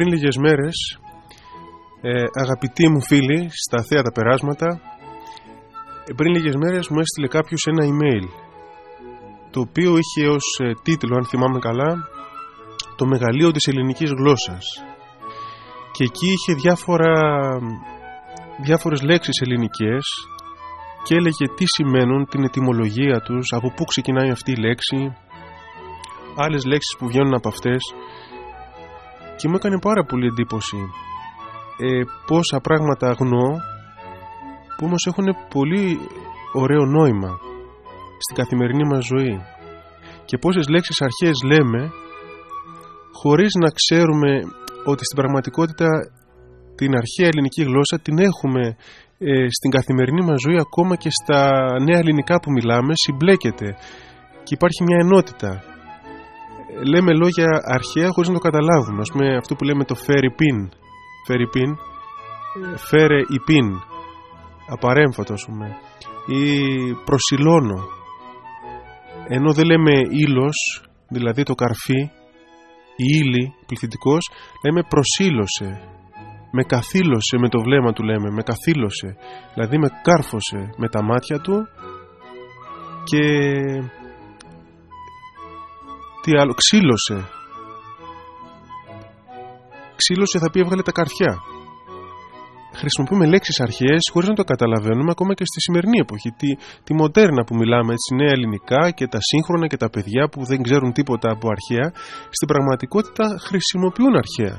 πριν λίγες μέρες ε, αγαπητοί μου φίλοι στα θέατα περάσματα ε, πριν λίγες μέρες μου έστειλε κάποιος ένα email το οποίο είχε ως ε, τίτλο αν θυμάμαι καλά το μεγαλείο της ελληνικής γλώσσας και εκεί είχε διάφορα διάφορες λέξεις ελληνικές και έλεγε τι σημαίνουν, την ετυμολογία τους, από πού ξεκινάει αυτή η λέξη, άλλες λέξεις που βγαίνουν από αυτές και μου έκανε πάρα πολύ εντύπωση ε, πόσα πράγματα αγνώ που όμως έχουν πολύ ωραίο νόημα στην καθημερινή μας ζωή. Και πόσες λέξεις αρχαίες λέμε χωρίς να ξέρουμε ότι στην πραγματικότητα την αρχαία ελληνική γλώσσα την έχουμε ε, στην καθημερινή μας ζωή ακόμα και στα νέα ελληνικά που μιλάμε συμπλέκεται. Και υπάρχει μια ενότητα λέμε λόγια αρχαία χωρίς να το καταλάβουμε. Ας πούμε αυτό που λέμε το φέρει πιν. Φέρει πιν. Φέρε η πιν. Απαρέμφατο ας πούμε. Ή προσιλώνω. Ενώ δεν λέμε ήλος δηλαδή το καρφί η ύλη πληθυντικός λέμε προσήλωσε. Με καθήλωσε με το βλέμμα του λέμε με καθήλωσε. Δηλαδή με κάρφωσε με τα μάτια του και τι άλλο, ξύλωσε. Ξύλωσε θα πει έβγαλε τα καρφιά. Χρησιμοποιούμε λέξεις αρχαίες χωρίς να το καταλαβαίνουμε ακόμα και στη σημερινή εποχή. Τη, τη μοντέρνα που μιλάμε έτσι νέα ελληνικά και τα σύγχρονα και τα παιδιά που δεν ξέρουν τίποτα από αρχαία στην πραγματικότητα χρησιμοποιούν αρχαία.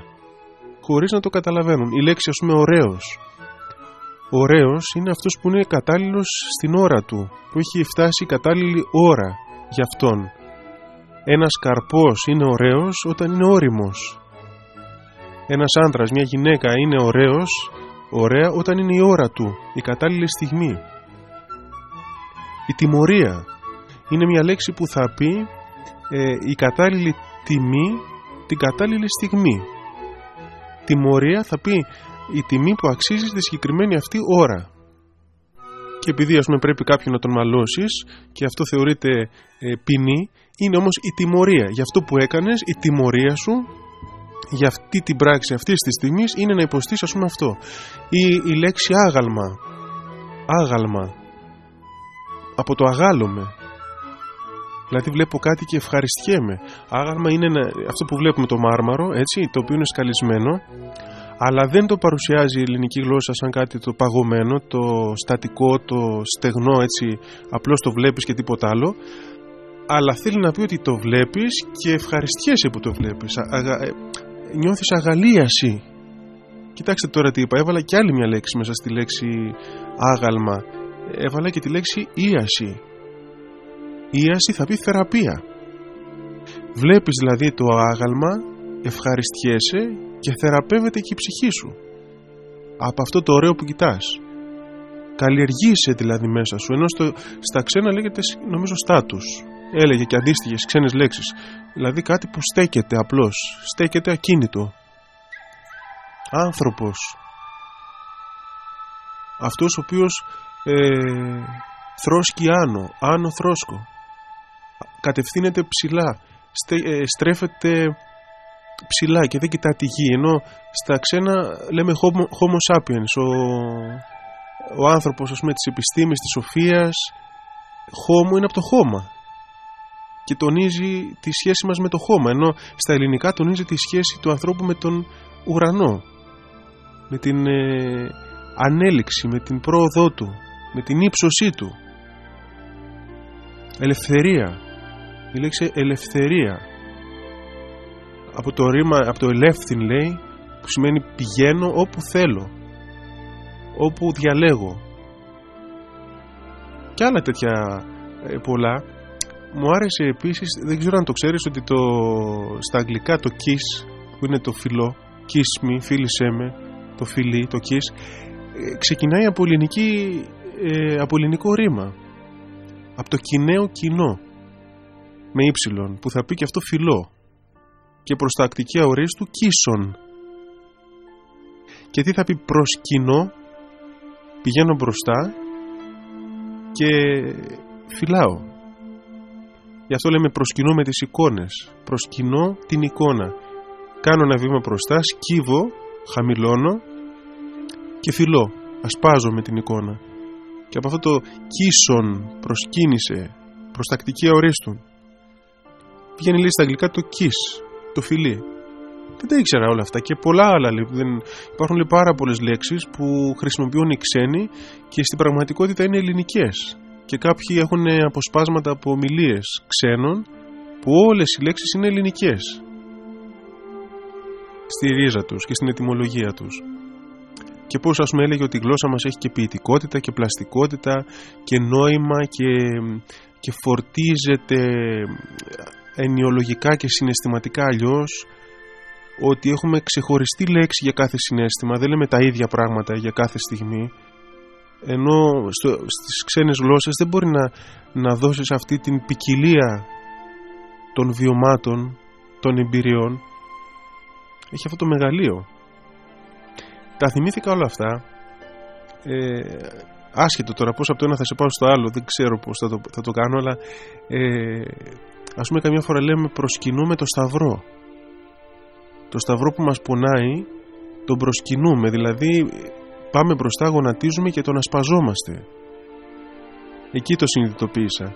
Χωρίς να το καταλαβαίνουν. Η λέξη ας πούμε ωραίος. Ωραίος είναι αυτός που είναι κατάλληλος στην ώρα του που έχει φτάσει η κατάλληλη ώρα για αυτόν ένας καρπός είναι ωραίος όταν είναι όριμος ένας άντρας, μια γυναίκα είναι ωραίος ωραία όταν είναι η ώρα του, η κατάλληλη στιγμή. Η τιμωρία είναι μια λέξη που θα πει ε, η κατάλληλη τιμή την κατάλληλη στιγμή. Τιμωρία θα πει η τιμή που αξίζει στη συγκεκριμένη αυτή ώρα. Και επειδή ας πούμε πρέπει κάποιον να τον μαλώσεις και αυτό θεωρείται ε, ποινή, είναι όμως η τιμωρία. Για αυτό που έκανες, η τιμωρία σου για αυτή την πράξη αυτής της στιγμή είναι να υποστείς ας πούμε αυτό. Ή η λέξη άγαλμα άγαλμα από το αγάλωμε δηλαδή βλέπω κάτι και ευχαριστιέμαι. Άγαλμα είναι αυτό που βλέπουμε το μάρμαρο έτσι, το οποίο είναι σκαλισμένο αλλά δεν το παρουσιάζει η ελληνική γλώσσα σαν κάτι το παγωμένο, το στατικό, το στεγνό έτσι, απλώς το βλέπεις και τίποτα άλλο αλλά θέλει να πει ότι το βλέπεις και ευχαριστιέσαι που το βλέπεις. Ε, νιώθεις αγαλίαση. Κοιτάξτε τώρα τι είπα. Έβαλα και άλλη μια λέξη μέσα στη λέξη άγαλμα. Έβαλα και τη λέξη ίαση. Ίαση θα πει θεραπεία. Βλέπεις δηλαδή το άγαλμα ευχαριστιέσαι και θεραπεύεται και η ψυχή σου. Από αυτό το ωραίο που κοιτάς. Καλλιεργείσαι δηλαδή μέσα σου ενώ στο, στα ξένα λέγεται νομίζω στάτους έλεγε και αντίστοιχες ξένες λέξεις. Δηλαδή κάτι που στέκεται απλώς στέκεται ακίνητο. Άνθρωπος. Αυτός ο οποίος ε, θρόσκει άνω άνω θρόσκο. Κατευθύνεται ψηλά ε, στρέφεται ψηλά και δεν κοιτά τη γη. Ενώ στα ξένα λέμε homo, homo sapiens ο, ο άνθρωπος ας πούμε της επιστήμης, της σοφίας homo είναι από το χώμα και τονίζει τη σχέση μας με το χώμα ενώ στα ελληνικά τονίζει τη σχέση του ανθρώπου με τον ουρανό με την ε, ανέλυξη, με την πρόοδό του με την ύψωσή του. Ελευθερία. Η λέξη ελευθερία από το ρήμα, από το ελεύθυν λέει που σημαίνει πηγαίνω όπου θέλω όπου διαλέγω. Και άλλα τέτοια ε, πολλά μου άρεσε επίσης, δεν ξέρω αν το ξέρεις ότι το, στα αγγλικά το kiss που είναι το φιλό, kiss me, φίλησέ με, το φιλί, το kiss ε, ξεκινάει από, ελληνική, ε, από ελληνικό ρήμα. Από το κοιναίο κοινό με ύψιλον που θα πει και αυτό φιλό. Και προς τα ακτική αορίστου κίσον και τι θα πει προς κοινό πηγαίνω μπροστά και φυλάω Γι' αυτό λέμε προσκυνώ με τις εικόνες. Προσκυνώ την εικόνα. κάνω ένα βήμα μπροστά, σκύβω, χαμηλώνω και φιλώ, ασπάζω με την εικόνα. Και από αυτό το κίσον προσκύνησε προς τακτική αορίστου. Βγαίνει λέει στα αγγλικά το kiss, το φιλί. Δεν τα ήξερα όλα αυτά και πολλά άλλα. Δεν... Υπάρχουν λέει, πάρα πολλές λέξεις που χρησιμοποιούν οι ξένοι και στην πραγματικότητα είναι ελληνικές. Και κάποιοι έχουν αποσπάσματα από ομιλίες ξένων που όλες οι λέξεις είναι ελληνικές. Στη ρίζα τους και στην ετοιμολογία τους. Και πώς ας πούμε έλεγε ότι η γλώσσα μας έχει και ποιητικότητα και πλαστικότητα και νόημα και, και φορτίζεται ενιολογικά και συναισθηματικά αλλιώς ότι έχουμε ξεχωριστή λέξη για κάθε συνέστημα, δεν λέμε τα ίδια πράγματα για κάθε στιγμή ενώ στο, στις ξένες γλώσσες δεν μπορεί να, να δώσεις αυτή την ποικιλία των βιωμάτων, των εμπειριών. Έχει αυτό το μεγαλείο. Τα θυμήθηκα όλα αυτά. Ε, άσχετο τώρα πως από το ένα θα σε πάω στο άλλο δεν ξέρω πως θα το, θα το κάνω αλλά ε, ας πούμε καμιά φορά λέμε προσκυνούμε το σταυρό το σταυρό που μας πονάει τον προσκυνούμε δηλαδή πάμε μπροστά γονατίζουμε και τον ασπαζόμαστε. Εκεί το συνειδητοποίησα.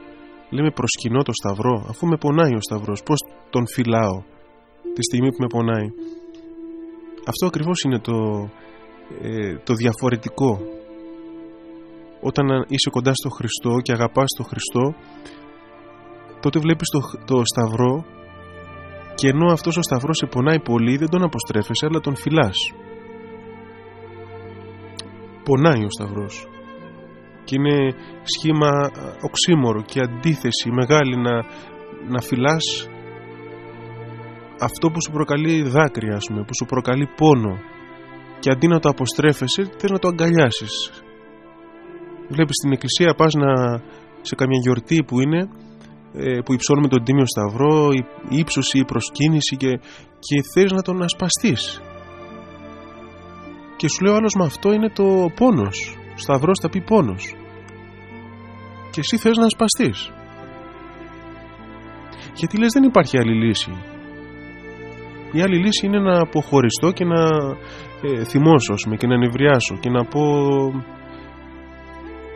Λέμε προσκυνώ το σταυρό αφού με πονάει ο σταυρός πως τον φυλάω τη στιγμή που με πονάει αυτό ακριβώς είναι το, ε, το διαφορετικό. Όταν είσαι κοντά στο Χριστό και αγαπάς τον Χριστό τότε βλέπεις το, το σταυρό και ενώ αυτός ο σταυρός σε πονάει πολύ δεν τον αποστρέφεσαι αλλά τον φυλάς πονάει ο σταυρός. Και είναι σχήμα οξύμορο και αντίθεση μεγάλη να, να φυλάς αυτό που σου προκαλεί δάκρυα πούμε, που σου προκαλεί πόνο. Και αντί να το αποστρέφεσαι θες να το αγκαλιάσεις. Βλέπεις στην εκκλησία πας να, σε καμιά γιορτή που είναι ε, που υψώνουμε τον Τίμιο Σταυρό η ύψωση, η προσκύνηση και, και θες να τον ασπαστείς και σου λέει ο άλλος με αυτό είναι το πόνος Σταυρός θα πει πόνος και εσύ θες να ασπαστείς γιατί λες δεν υπάρχει άλλη λύση η άλλη λύση είναι να αποχωριστώ και να ε, θυμώσω και να νευριάσω και να πω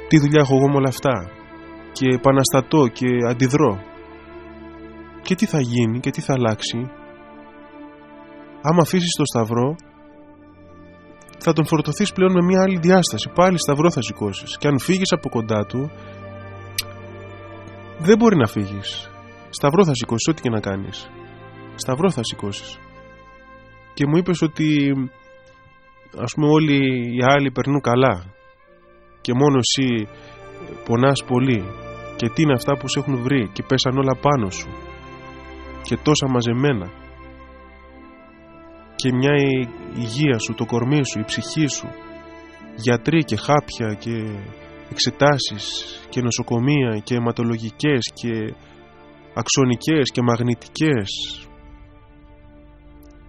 τι δουλειά έχω εγώ με όλα αυτά και επαναστατώ και αντιδρώ. Και τι θα γίνει και τι θα αλλάξει. Άμα αφήσεις το σταυρό θα τον φορτωθείς πλέον με μια άλλη διάσταση. Πάλι σταυρό θα σηκώσεις. και αν φύγεις από κοντά του δεν μπορεί να φύγεις. Σταυρό θα σηκώσεις ό,τι και να κάνεις. Σταυρό θα σηκώσεις. και μου είπες ότι ας πούμε όλοι οι άλλοι περνούν καλά. Και μόνο εσύ πονάς πολύ. Και τι είναι αυτά που σε έχουν βρει και πέσαν όλα πάνω σου. Και τόσα μαζεμένα και μια υγεία σου, το κορμί σου, η ψυχή σου. Γιατροί και χάπια και εξετάσεις και νοσοκομεία και αιματολογικές και αξονικές και μαγνητικές.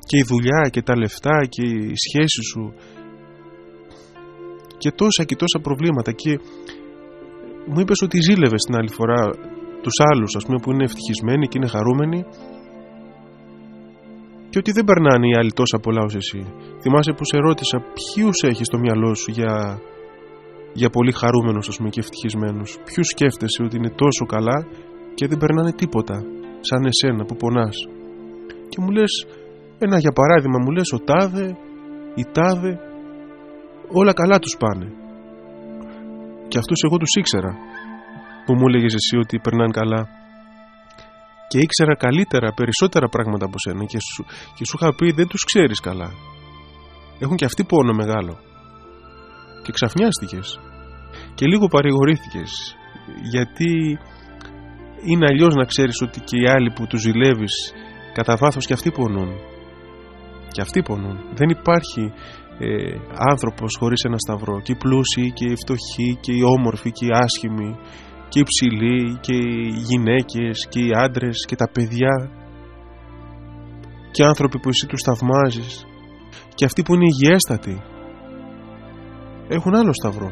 Και η δουλειά και τα λεφτά και η σχέση σου. Και τόσα και τόσα προβλήματα. Και μου είπες ότι ζήλευες την άλλη φορά τους άλλους ας πούμε που είναι ευτυχισμένοι και είναι χαρούμενοι και ότι δεν περνάνε οι άλλοι τόσα πολλά ως εσύ θυμάσαι που σε ρώτησα ποιους έχεις στο μυαλό σου για, για πολύ χαρούμενους ας πούμε και ευτυχισμένους ποιους σκέφτεσαι ότι είναι τόσο καλά και δεν περνάνε τίποτα σαν εσένα που πονάς και μου λες ένα για παράδειγμα μου λες ο τάδε, η τάδε, όλα καλά τους πάνε. Και αυτούς εγώ τους ήξερα που μου έλεγες εσύ ότι περνάνε καλά. Και ήξερα καλύτερα, περισσότερα πράγματα από σένα και σου, και σου είχα πει δεν τους ξέρεις καλά. Έχουν και αυτοί πόνο μεγάλο. Και ξαφνιάστηκες. Και λίγο παρηγορήθηκες. Γιατί είναι αλλιώς να ξέρεις ότι και οι άλλοι που τους ζηλεύεις κατά βάθος και αυτοί πονούν και αυτοί πονούν. Δεν υπάρχει ε, άνθρωπος χωρίς ένα σταυρό. Και οι πλούσιοι και οι φτωχοί και οι όμορφοι και οι άσχημοι και οι ψηλοί και οι γυναίκες και οι άντρες και τα παιδιά και άνθρωποι που εσύ τους θαυμάζεις και αυτοί που είναι υγιέστατοι έχουν άλλο σταυρό.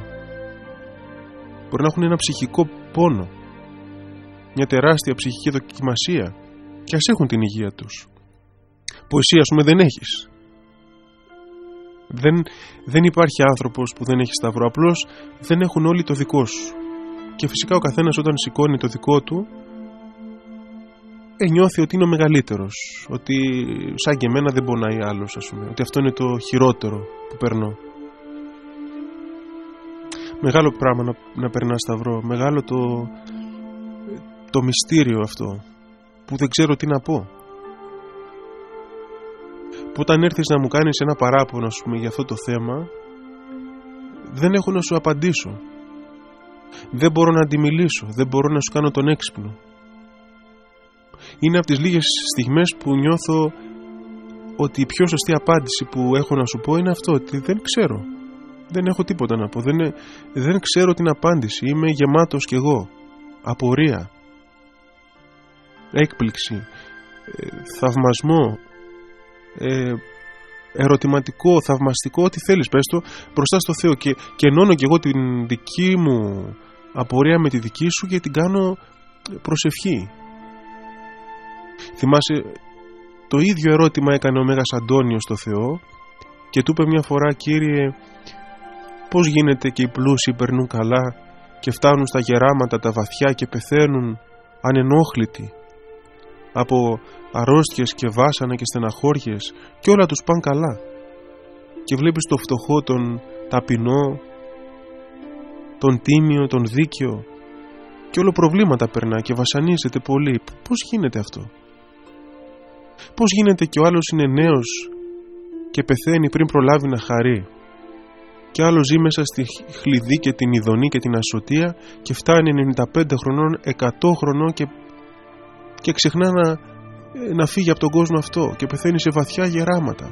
Μπορεί να έχουν ένα ψυχικό πόνο μια τεράστια ψυχική δοκιμασία και ας έχουν την υγεία τους που εσύ ας πούμε δεν έχεις δεν, δεν υπάρχει άνθρωπος που δεν έχει σταυρό απλώς δεν έχουν όλοι το δικό σου και φυσικά ο καθένας όταν σηκώνει το δικό του ε, νιώθει ότι είναι ο μεγαλύτερος ότι σαν και εμένα δεν πονάει άλλος ας πούμε ότι αυτό είναι το χειρότερο που περνώ. Μεγάλο πράγμα να, να περνάς σταυρό. Μεγάλο το, το μυστήριο αυτό που δεν ξέρω τι να πω. Που όταν έρθεις να μου κάνεις ένα παράπονο ας πούμε, για αυτό το θέμα δεν έχω να σου απαντήσω δεν μπορώ να αντιμιλήσω δεν μπορώ να σου κάνω τον έξυπνο. Είναι από τις λίγες στιγμές που νιώθω ότι η πιο σωστή απάντηση που έχω να σου πω είναι αυτό ότι δεν ξέρω. Δεν έχω τίποτα να πω. Δεν, δεν ξέρω την απάντηση. Είμαι γεμάτος κι εγώ. Απορία. Έκπληξη. Ε, θαυμασμό. Ε, ερωτηματικό, θαυμαστικό, ό,τι θέλεις πες το μπροστά στο Θεό. Και, και ενώνω και εγώ την δική μου απορία με τη δική σου και την κάνω προσευχή. Θυμάσαι το ίδιο ερώτημα έκανε ο Μέγας Αντώνιος στο Θεό και του είπε μια φορά Κύριε πως γίνεται και οι πλούσιοι περνούν καλά και φτάνουν στα γεράματα τα βαθιά και πεθαίνουν ανενόχλητοι από αρρώστιες και βάσανα και στεναχώριες και όλα τους πάνε καλά. Και βλέπεις το φτωχό τον ταπεινό τον τίμιο, τον δίκαιο και όλο προβλήματα περνά και βασανίζεται πολύ. Πως γίνεται αυτό; Πως γίνεται και ο άλλος είναι νέος και πεθαίνει πριν προλάβει να χαρεί; Και άλλο ζει μέσα στη χλειδί και την ειδονή και την ασωτεία και φτάνει 95 χρονών, 100 χρονών και, και ξεχνά να, να φύγει από τον κόσμο αυτό και πεθαίνει σε βαθιά γεράματα.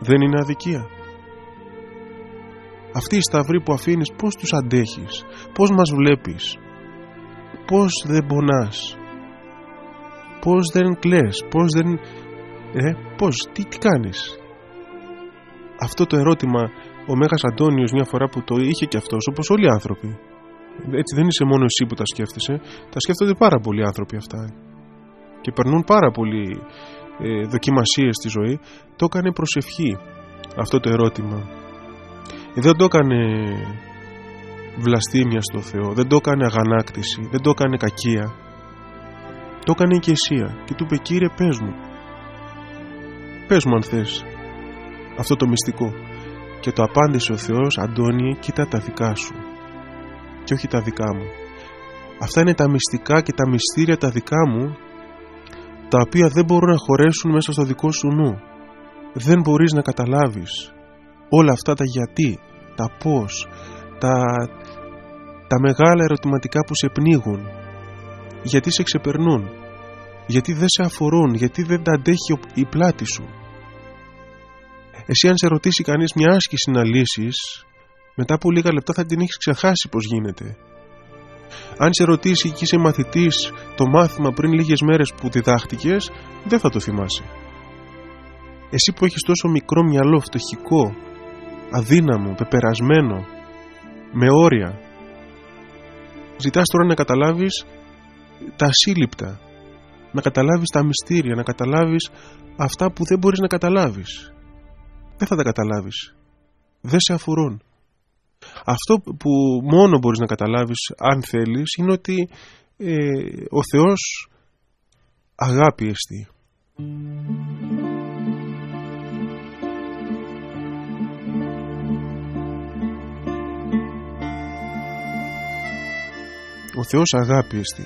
Δεν είναι αδικία. Αυτοί οι σταυροί που αφήνεις πώς τους αντέχεις, πώς μας βλέπεις, πώς δεν πονάς, πώς δεν κλαις, πώς δεν... Ε, πώς, τι, τι κάνεις. Αυτό το ερώτημα ο Μέγας Αντώνιος μια φορά που το είχε και αυτός όπως όλοι οι άνθρωποι έτσι δεν είσαι μόνο εσύ που τα σκέφτεσαι τα σκέφτονται πάρα πολλοί άνθρωποι αυτά και περνούν πάρα πολλοί ε, δοκιμασίες στη ζωή το έκανε προσευχή αυτό το ερώτημα. Ε, δεν το έκανε βλαστήμια στο Θεό δεν το έκανε αγανάκτηση δεν το έκανε κακία. Το έκανε οικεσία και του είπε κύριε πες μου πες μου αν θες αυτό το μυστικό και το απάντησε ο Θεός Αντώνη κοίτα τα δικά σου και όχι τα δικά μου αυτά είναι τα μυστικά και τα μυστήρια τα δικά μου τα οποία δεν μπορούν να χωρέσουν μέσα στο δικό σου νου. Δεν μπορείς να καταλάβεις όλα αυτά τα γιατί τα πώς τα, τα μεγάλα ερωτηματικά που σε πνίγουν. Γιατί σε ξεπερνούν. Γιατί δεν σε αφορούν. Γιατί δεν τα αντέχει η πλάτη σου. Εσύ αν σε ρωτήσει κανείς μια άσκηση να λύσεις μετά από λίγα λεπτά θα την έχεις ξεχάσει πως γίνεται. Αν σε ρωτήσει και είσαι μαθητής το μάθημα πριν λίγες μέρες που διδάχτηκες δεν θα το θυμάσαι. Εσύ που έχεις τόσο μικρό μυαλό, φτωχικό, αδύναμο, πεπερασμένο, με όρια ζητάς τώρα να καταλάβεις τα ασύλληπτα να καταλάβεις τα μυστήρια, να καταλάβεις αυτά που δεν μπορείς να καταλάβεις δεν θα τα καταλάβεις. Δεν σε αφορούν. Αυτό που μόνο μπορείς να καταλάβεις αν θέλεις είναι ότι ε, ο Θεός αγάπη εστί. Ο Θεός αγάπη εστί.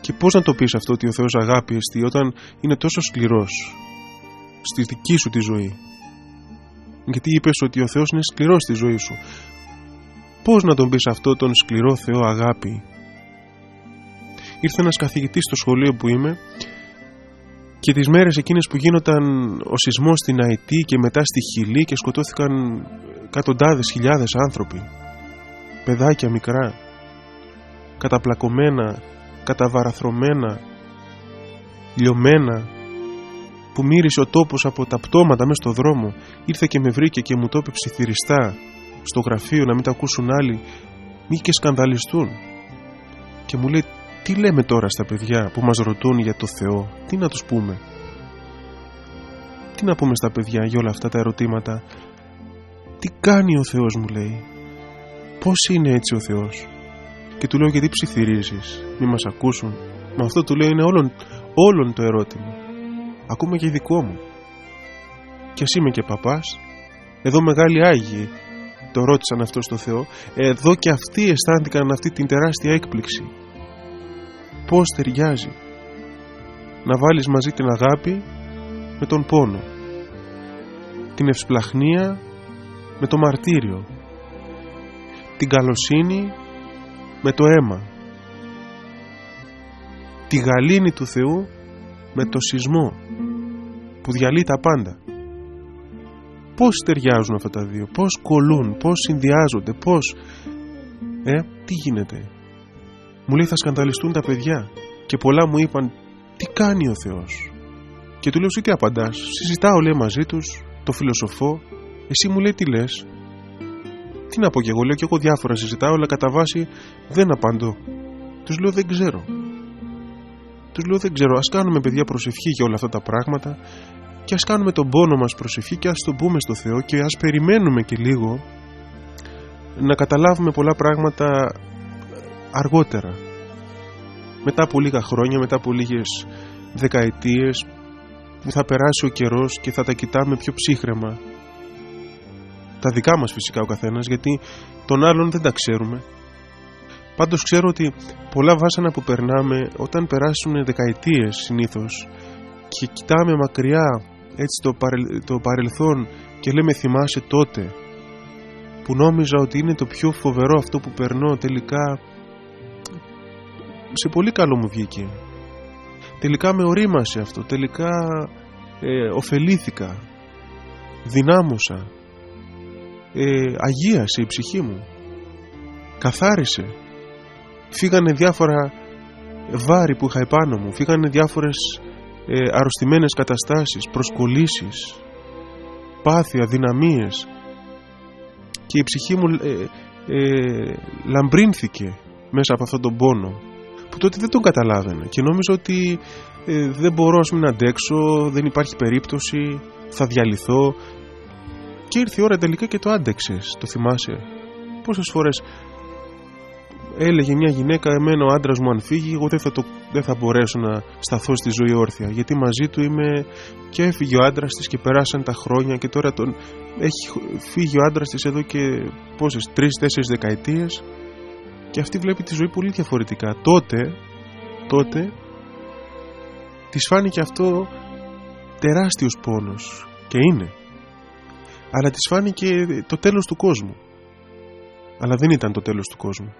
Και πώς να το πεις αυτό ότι ο Θεός αγάπη εστί όταν είναι τόσο σκληρός στη δική σου τη ζωή; Γιατί είπες ότι ο Θεός είναι σκληρός στη ζωή σου. Πώς να τον πεις αυτό τον σκληρό Θεό αγάπη; Ήρθε ένας καθηγητής στο σχολείο που είμαι και τις μέρες εκείνες που γίνονταν ο σεισμός στην Αϊτή και μετά στη Χιλή και σκοτώθηκαν εκατοντάδες χιλιάδες άνθρωποι. Παιδάκια μικρά, καταπλακωμένα, καταβαραθρωμένα, λιωμένα, που μύρισε ο τόπος από τα πτώματα μέσα στο δρόμο ήρθε και με βρήκε και μου το είπε ψιθυριστά στο γραφείο να μην τα ακούσουν άλλοι μη και σκανδαλιστούν και μου λέει τι λέμε τώρα στα παιδιά που μας ρωτούν για το Θεό τι να τους πούμε; Τι να πούμε στα παιδιά για όλα αυτά τα ερωτήματα; Τι κάνει ο Θεός μου λέει. Πώς είναι έτσι ο Θεός; Και του λέω γιατί ψιθυρίζεις. Μη μας ακούσουν. Μα αυτό του λέω είναι όλον, όλον το ερώτημα. Ακούμε και δικό μου. Και εσύ είμαι και παπάς. Εδώ μεγάλοι Άγιοι το ρώτησαν αυτό στο Θεό. Εδώ και αυτοί αισθάνθηκαν αυτή την τεράστια έκπληξη. Πώς ταιριάζει να βάλεις μαζί την αγάπη με τον πόνο την ευσπλαχνία με το μαρτύριο την καλοσύνη με το αίμα τη γαλήνη του Θεού με το σεισμό που διαλύει τα πάντα. Πως ταιριάζουν αυτά τα δύο πως κολούν, πως συνδυάζονται πως ε, τι γίνεται. Μου λέει θα σκανδαλιστούν τα παιδιά και πολλά μου είπαν τι κάνει ο Θεός; Και του λέω εσύ τι απαντάς συζητάω λέει μαζί τους το φιλοσοφώ. Εσύ μου λέει τι λες; Τι να πω και εγώ λέω και εγώ διάφορα συζητάω αλλά κατά βάση δεν απαντώ τους λέω δεν ξέρω τους λέω δεν ξέρω ας κάνουμε παιδιά προσευχή για όλα αυτά τα πράγματα και ας κάνουμε τον πόνο μας προσευχή και ας τον πούμε στο Θεό και ας περιμένουμε και λίγο να καταλάβουμε πολλά πράγματα αργότερα. Μετά από λίγα χρόνια, μετά από λίγες δεκαετίες που θα περάσει ο καιρός και θα τα κοιτάμε πιο ψύχρεμα. Τα δικά μας φυσικά ο καθένας γιατί τον άλλον δεν τα ξέρουμε. Πάντως ξέρω ότι πολλά βάσανα που περνάμε όταν περάσουν δεκαετίες συνήθως και κοιτάμε μακριά έτσι το, το παρελθόν και λέμε θυμάσαι τότε που νόμιζα ότι είναι το πιο φοβερό αυτό που περνώ τελικά σε πολύ καλό μου βγήκε. Τελικά με ορίμασε αυτό τελικά ε, ωφελήθηκα δυνάμωσα ε, αγίασε η ψυχή μου καθάρισε. Φύγανε διάφορα βάρη που είχα επάνω μου φύγανε διάφορες ε, αρρωστημένες καταστάσεις προσκολήσεις πάθια, δυναμίες και η ψυχή μου ε, ε, λαμπρύνθηκε μέσα από αυτόν τον πόνο που τότε δεν τον καταλάβαινα. Και νόμιζα ότι ε, δεν μπορώ ας να αντέξω, δεν υπάρχει περίπτωση, θα διαλυθώ. Και ήρθε η ώρα τελικά και το άντεξες, το θυμάσαι. Πόσες φορές έλεγε μια γυναίκα εμένα ο άντρας μου αν φύγει εγώ δεν θα, το, δεν θα μπορέσω να σταθώ στη ζωή όρθια. Γιατί μαζί του είμαι και έφυγε ο άντρας της και περάσαν τα χρόνια και τώρα τον έχει φύγει ο άντρας της εδώ και πόσες τρεις-τέσσερις δεκαετίες και αυτή βλέπει τη ζωή πολύ διαφορετικά. Τότε τότε της φάνηκε αυτό τεράστιος πόνος και είναι. Αλλά της φάνηκε το τέλος του κόσμου. Αλλά δεν ήταν το τέλος του κόσμου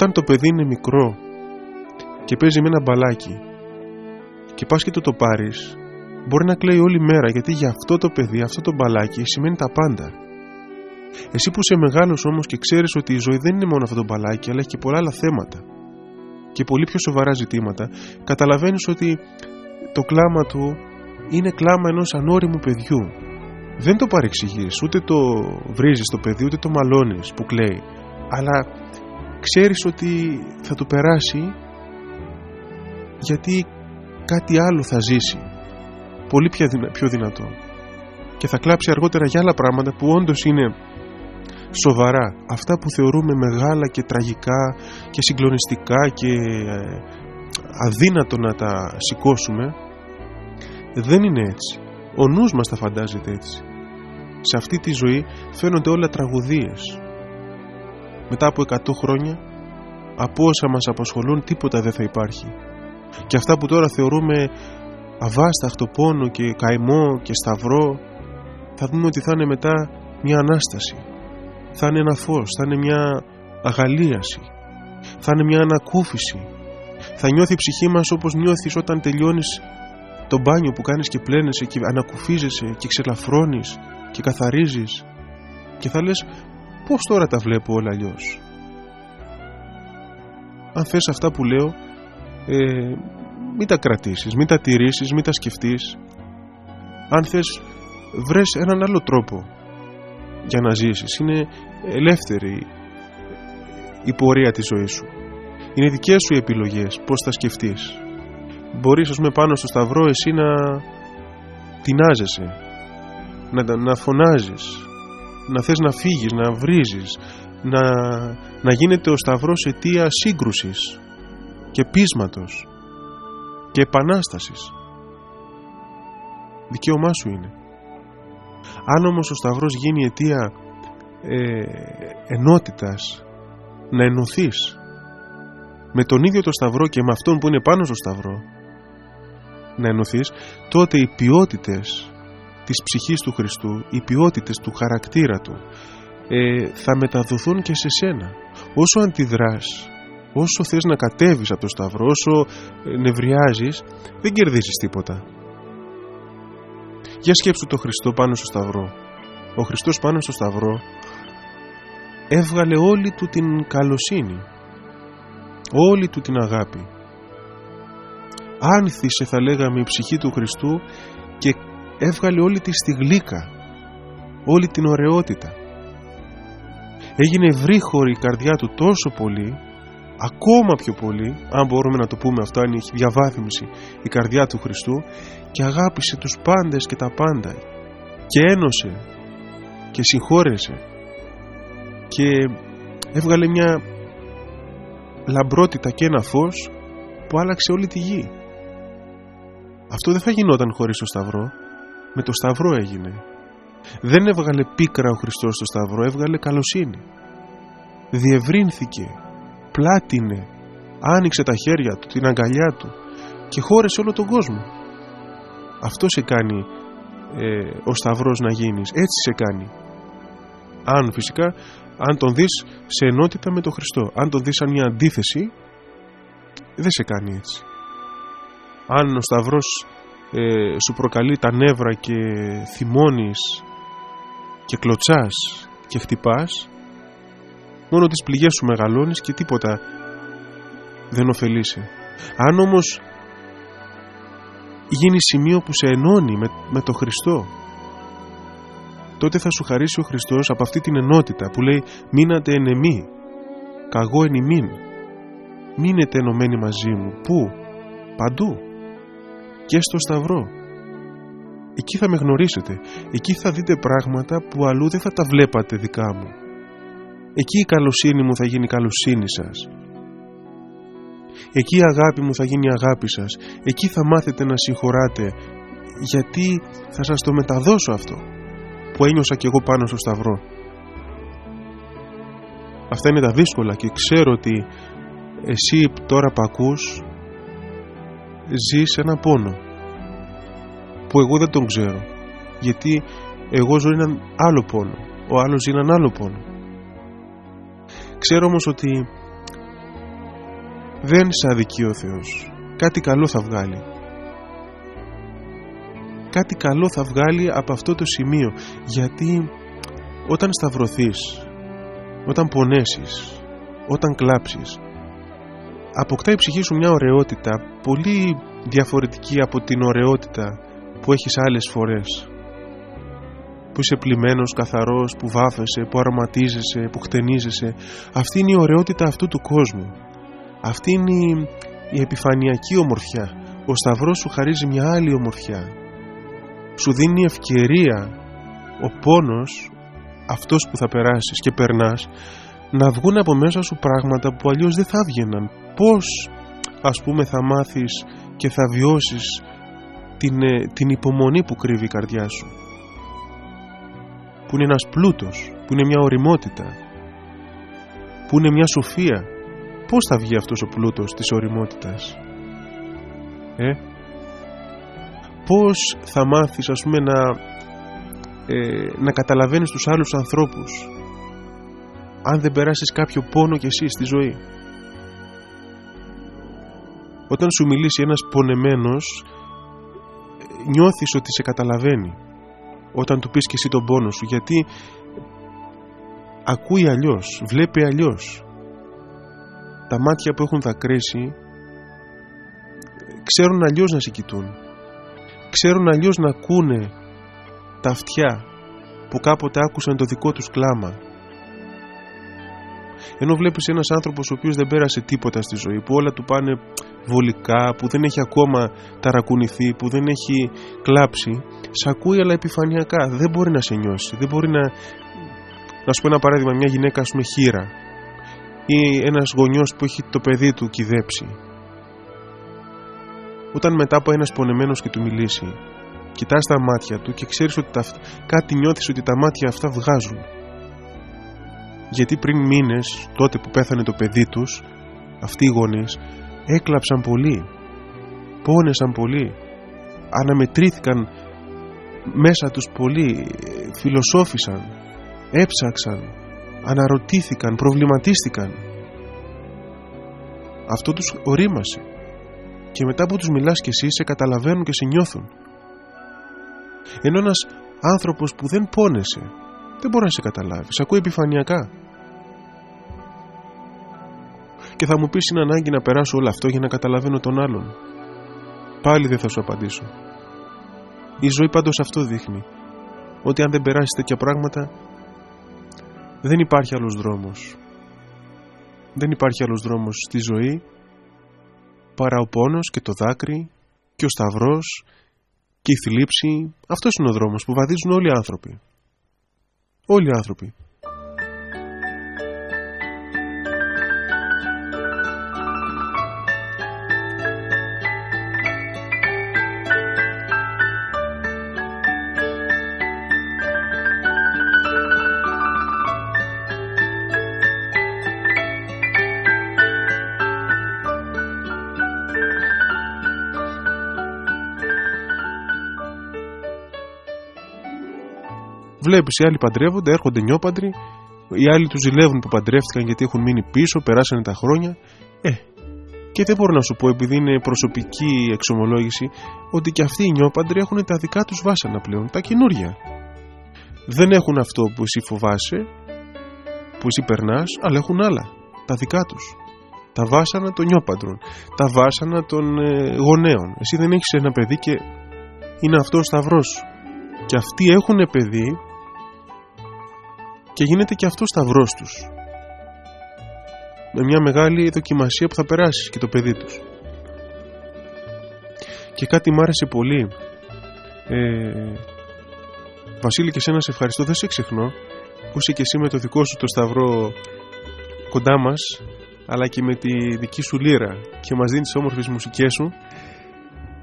Όταν το παιδί είναι μικρό και παίζει με ένα μπαλάκι και πας και το το πάρεις μπορεί να κλαίει όλη μέρα γιατί για αυτό το παιδί, αυτό το μπαλάκι σημαίνει τα πάντα. Εσύ που είσαι μεγάλος όμως και ξέρεις ότι η ζωή δεν είναι μόνο αυτό το μπαλάκι αλλά έχει και πολλά άλλα θέματα και πολύ πιο σοβαρά ζητήματα καταλαβαίνεις ότι το κλάμα του είναι κλάμα ενός ανώριμου παιδιού δεν το παρεξηγείς ούτε το βρίζεις το παιδί ούτε το μαλώνεις που κλαίει αλλά ξέρεις ότι θα του περάσει γιατί κάτι άλλο θα ζήσει πολύ πιο δυνατό. Και θα κλάψει αργότερα για άλλα πράγματα που όντως είναι σοβαρά. Αυτά που θεωρούμε μεγάλα και τραγικά και συγκλονιστικά και ε, αδύνατο να τα σηκώσουμε δεν είναι έτσι. Ο νους μας τα φαντάζεται έτσι. Σε αυτή τη ζωή φαίνονται όλα τραγουδίες μετά από 100 χρόνια από όσα μας απασχολούν τίποτα δεν θα υπάρχει. Και αυτά που τώρα θεωρούμε αβάσταχτο πόνο και καημό και σταυρό θα δούμε ότι θα είναι μετά μια Ανάσταση. Θα είναι ένα φως, θα είναι μια αγαλίαση. Θα είναι μια ανακούφιση. Θα νιώθει η ψυχή μας όπως νιώθεις όταν τελειώνεις το μπάνιο που κάνεις και πλένεσαι και ανακουφίζεσαι και ξελαφρώνεις και καθαρίζεις. Και θα λες πως τώρα τα βλέπω όλα αλλιώς; αν θες αυτά που λέω ε, μην τα κρατήσεις, μην τα τηρήσεις, μην τα σκεφτείς. Αν θες βρες έναν άλλο τρόπο για να ζήσεις. Είναι ελεύθερη η πορεία της ζωής σου. Είναι δικές σου οι επιλογές πως θα σκεφτείς. Μπορείς ας πούμε πάνω στο σταυρό εσύ να τεινάζεσαι να, να φωνάζεις να θες να φύγεις, να βρίζεις να, να γίνεται ο σταυρός αιτία σύγκρουσης και πείσματος και επανάστασης. Δικαίωμά σου είναι. Αν όμως ο σταυρός γίνει αιτία ε, ενότητας να ενωθείς με τον ίδιο το σταυρό και με αυτόν που είναι πάνω στο σταυρό να ενωθείς τότε οι ποιότητες της ψυχής του Χριστού οι ποιότητες του χαρακτήρα του ε, θα μεταδοθούν και σε σένα. Όσο αντιδράς όσο θες να κατέβεις από το σταυρό όσο ε, νευριάζεις δεν κερδίζεις τίποτα. Για σκέψου το Χριστό πάνω στο σταυρό. Ο Χριστός πάνω στο σταυρό έβγαλε όλη του την καλοσύνη όλη του την αγάπη. Άνθησε θα λέγαμε η ψυχή του Χριστού και έβγαλε όλη τη τη γλύκα όλη την ωραιότητα. Έγινε ευρύχωρη η καρδιά του τόσο πολύ ακόμα πιο πολύ αν μπορούμε να το πούμε αυτό αν έχει διαβάθμιση η καρδιά του Χριστού και αγάπησε τους πάντες και τα πάντα και ένωσε και συγχώρεσε και έβγαλε μια λαμπρότητα και ένα φως που άλλαξε όλη τη γη. Αυτό δεν θα γινόταν χωρίς το Σταυρό με το Σταυρό έγινε. Δεν έβγαλε πίκρα ο Χριστός στο Σταυρό έβγαλε καλοσύνη. Διευρύνθηκε πλάτινε άνοιξε τα χέρια του, την αγκαλιά του και χώρεσε όλο τον κόσμο. Αυτό σε κάνει ε, ο Σταυρός να γίνεις. Έτσι σε κάνει. Αν φυσικά αν τον δεις σε ενότητα με τον Χριστό. Αν τον δεις σαν μια αντίθεση δεν σε κάνει έτσι. Αν ο Σταυρός ε, σου προκαλεί τα νεύρα και θυμώνεις και κλωτσάς και χτυπάς μόνο τις πληγές σου μεγαλώνεις και τίποτα δεν ωφελείσαι αν όμως γίνει σημείο που σε ενώνει με, με το Χριστό τότε θα σου χαρίσει ο Χριστός από αυτή την ενότητα που λέει μείνατε εν εμή καγώ εν ημίν. Μείνετε ενωμένοι μαζί μου. Πού; Παντού και στο Σταυρό. Εκεί θα με γνωρίσετε. Εκεί θα δείτε πράγματα που αλλού δεν θα τα βλέπατε δικά μου. Εκεί η καλοσύνη μου θα γίνει η καλοσύνη σας. Εκεί η αγάπη μου θα γίνει η αγάπη σας. Εκεί θα μάθετε να συγχωράτε. Γιατί θα σας το μεταδώσω αυτό που ένιωσα κι εγώ πάνω στο σταυρό. Αυτά είναι τα δύσκολα και ξέρω ότι εσύ τώρα που ακούς ζεις ένα πόνο που εγώ δεν τον ξέρω γιατί εγώ ζω έναν άλλο πόνο ο άλλος ζει έναν άλλο πόνο. Ξέρω όμως ότι δεν σε αδικεί ο Θεός. Κάτι καλό θα βγάλει. Κάτι καλό θα βγάλει από αυτό το σημείο γιατί όταν σταυρωθείς όταν πονέσεις όταν κλάψεις αποκτά η ψυχή σου μια ωραιότητα πολύ διαφορετική από την ωραιότητα που έχεις άλλες φορές. Που είσαι πλημμένος, καθαρός, που βάφεσαι, που αρωματίζεσαι, που χτενίζεσαι. Αυτή είναι η ωραιότητα αυτού του κόσμου. Αυτή είναι η επιφανειακή ομορφιά. Ο Σταυρός σου χαρίζει μια άλλη ομορφιά. Σου δίνει ευκαιρία ο πόνος αυτός που θα περάσεις και περνάς να βγουν από μέσα σου πράγματα που αλλιώς δεν θα βγαίναν πως ας πούμε θα μάθεις και θα βιώσεις την, ε, την υπομονή που κρύβει η καρδιά σου. Που είναι ένας πλούτος που είναι μια οριμότητα που είναι μια σοφία. Πως θα βγει αυτός ο πλούτος της οριμότητας ε; πως θα μάθεις ας πούμε να ε, να καταλαβαίνεις τους άλλους ανθρώπους αν δεν περάσεις κάποιο πόνο κι εσύ στη ζωή. Όταν σου μιλήσει ένας πονεμένος νιώθεις ότι σε καταλαβαίνει. Όταν του πεις και εσύ τον πόνο σου γιατί ακούει αλλιώς, βλέπει αλλιώς. Τα μάτια που έχουν δακρύσει ξέρουν αλλιώς να σε κοιτούν. Ξέρουν αλλιώς να ακούνε τα αυτιά που κάποτε άκουσαν το δικό τους κλάμα ενώ βλέπεις ένας άνθρωπος ο οποίος δεν πέρασε τίποτα στη ζωή που όλα του πάνε βολικά, που δεν έχει ακόμα ταρακουνηθεί, που δεν έχει κλάψει σε ακούει αλλά επιφανειακά. Δεν μπορεί να σε νιώσει δεν μπορεί να να σου πω ένα παράδειγμα μια γυναίκα με χείρα. Ή ένας γονιός που έχει το παιδί του κυδέψει όταν μετά από ένας πονεμένος και του μιλήσει κοιτάς τα μάτια του και ξέρεις ότι τα, κάτι νιώθεις ότι τα μάτια αυτά βγάζουν γιατί πριν μήνες τότε που πέθανε το παιδί τους αυτοί οι γονείς έκλαψαν πολύ πόνεσαν πολύ αναμετρήθηκαν μέσα τους πολύ φιλοσόφησαν έψαξαν αναρωτήθηκαν, προβληματίστηκαν. Αυτό τους ορίμασε. Και μετά που τους μιλάς και εσύ σε καταλαβαίνουν και σε νιώθουν. Ενώ ένας άνθρωπος που δεν πόνεσε δεν μπορεί να σε καταλάβεις, σε ακούει επιφανειακά. Και θα μου πεις είναι ανάγκη να περάσω όλο αυτό για να καταλαβαίνω τον άλλον. Πάλι δεν θα σου απαντήσω. Η ζωή πάντως αυτό δείχνει. Ότι αν δεν περάσεις τέτοια πράγματα δεν υπάρχει άλλος δρόμος. Δεν υπάρχει άλλος δρόμος στη ζωή παρά ο πόνος και το δάκρυ και ο σταυρός και η θλίψη. Αυτός είναι ο δρόμος που βαδίζουν όλοι οι άνθρωποι όλοι οι άνθρωποι Βλέπεις οι άλλοι παντρεύονται, έρχονται νιόπαντροι, οι άλλοι τους ζηλεύουν που παντρεύτηκαν γιατί έχουν μείνει πίσω, περάσανε τα χρόνια. Ε, και δεν μπορώ να σου πω, επειδή είναι προσωπική εξομολόγηση, ότι και αυτοί οι νιόπαντροι έχουν τα δικά τους βάσανα πλέον, τα καινούρια. Δεν έχουν αυτό που εσύ φοβάσαι, που εσύ περνάς, αλλά έχουν άλλα, τα δικά τους. Τα βάσανα των νιόπαντρων, τα βάσανα των ε, γονέων. Εσύ δεν έχεις ένα παιδί και είναι αυτό ο σταυρός Και αυτοί έχουν παιδί και γίνεται και αυτό σταυρός τους. Με μια μεγάλη δοκιμασία που θα περάσεις και το παιδί τους. Και κάτι μ' άρεσε πολύ. Ε, Βασίλη και σένα σε ευχαριστώ. Δεν σε ξεχνώ που είσαι και εσύ με το δικό σου το σταυρό κοντά μας αλλά και με τη δική σου λύρα. Και μας δίνεις τις όμορφες μουσικές σου.